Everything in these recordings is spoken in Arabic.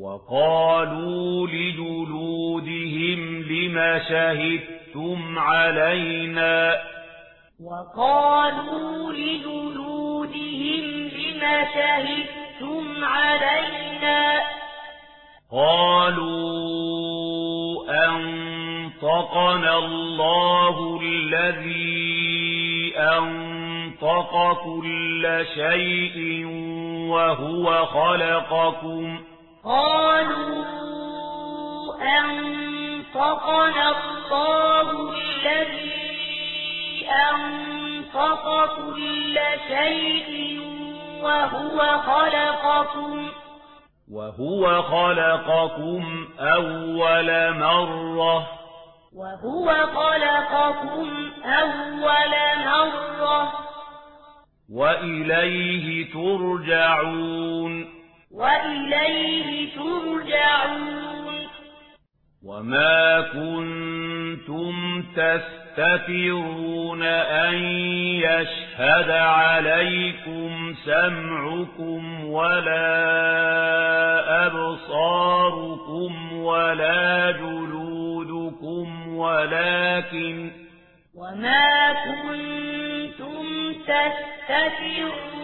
وقالوا لجلودهم لما شهدتم علينا؟ وقالوا لجلودهم لما شهدتم علينا؟ قالوا أنطقنا الله الذي أنطق كل شيء وهو خلقكم. قالوا أنطقنا الله الذي أنطق كل شيء وهو خلقكم أول مرة وهو خلقكم أول مرة وإليه ترجعون وإليه ترجعون وما كنتم تستفرون أن يشهد عليكم سمعكم ولا أبصاركم ولا جلودكم ولكن وما كنتم تستفرون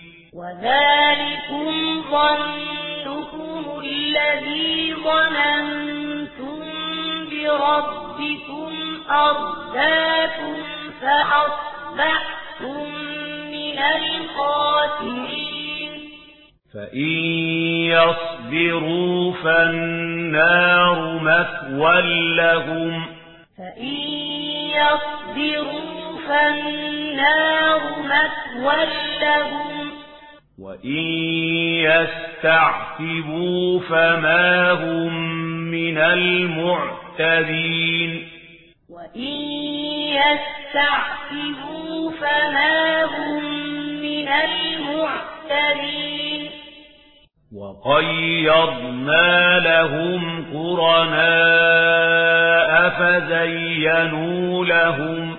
وذلكم ظنكم الذي ظننتم بربكم أرداكم فأصبحتم من القاتلين فإن يصبروا فالنار مثوى لهم فإن يصبروا فالنار مثوى لهم وَإِن يَسْتَعْتِبُوا فَمَا هُمْ مِنَ الْمُعْتَدِينَ وَإِن يَسْتَعْتِبُوا فَمَا هُمْ مِنَ الْمُعْتَدِينَ وَقَيَّضْنَا لَهُمْ قُرَنًا فَزَيَّنُوا لَهُمْ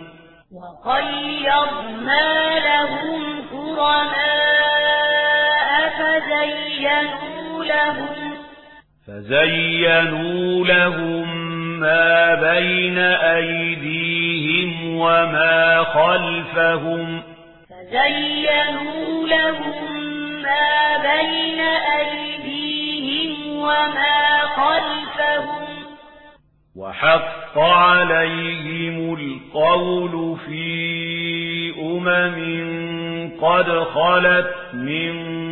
وَقَيَّضْنَا لَهُمْ قُرَنًا فزينوا لهم ما بين أيديهم وما خلفهم فزينوا لهم ما بين أيديهم وما خلفهم وحق عليهم القول في أمم قد خلت من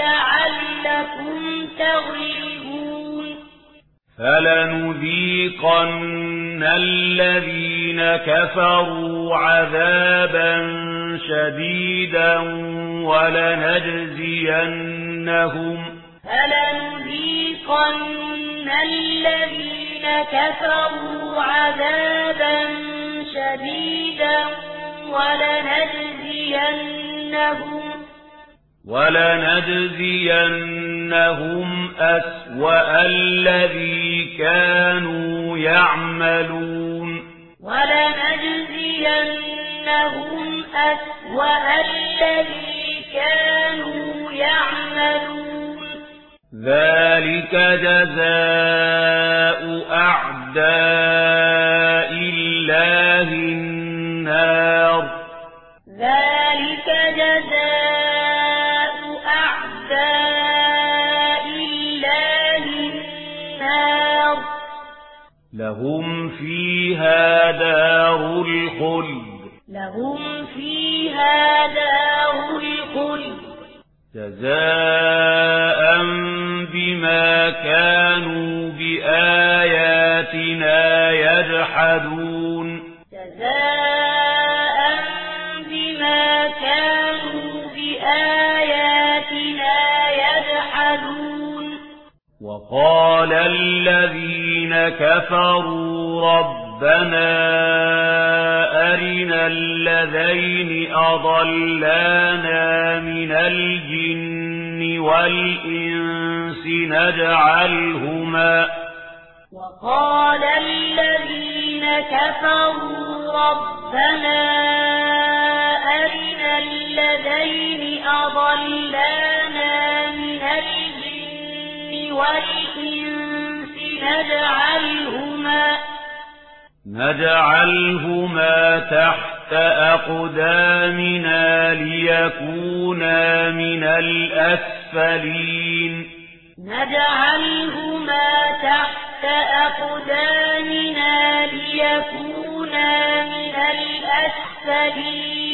لعلكم تغلبون. فلنذيقن الذين كفروا عذابا شديدا ولنجزينهم فلنذيقن الذين كفروا عذابا شديدا ولنجزينهم وَلَنَجْزِيَنَّهُمْ أَسْوَأَ الَّذِي كَانُوا يَعْمَلُونَ. وَلَنَجْزِيَنَّهُمْ أَسْوَأَ الَّذِي كَانُوا يَعْمَلُونَ. ذَلِكَ جَزَاءُ أَعْدَاءِ لهم فيها دار الخلد لهم فيها دار الخلد جزاء بما كانوا وقال الذين كفروا ربنا أرنا الذين أضلانا من الجن والإنس نجعلهما وقال الذين كفروا ربنا أرنا الذين أضلانا نجعلهما نجعلهما تحت أقدامنا ليكونا من الأسفلين. نجعلهما تحت أقدامنا ليكونا من الأسفلين.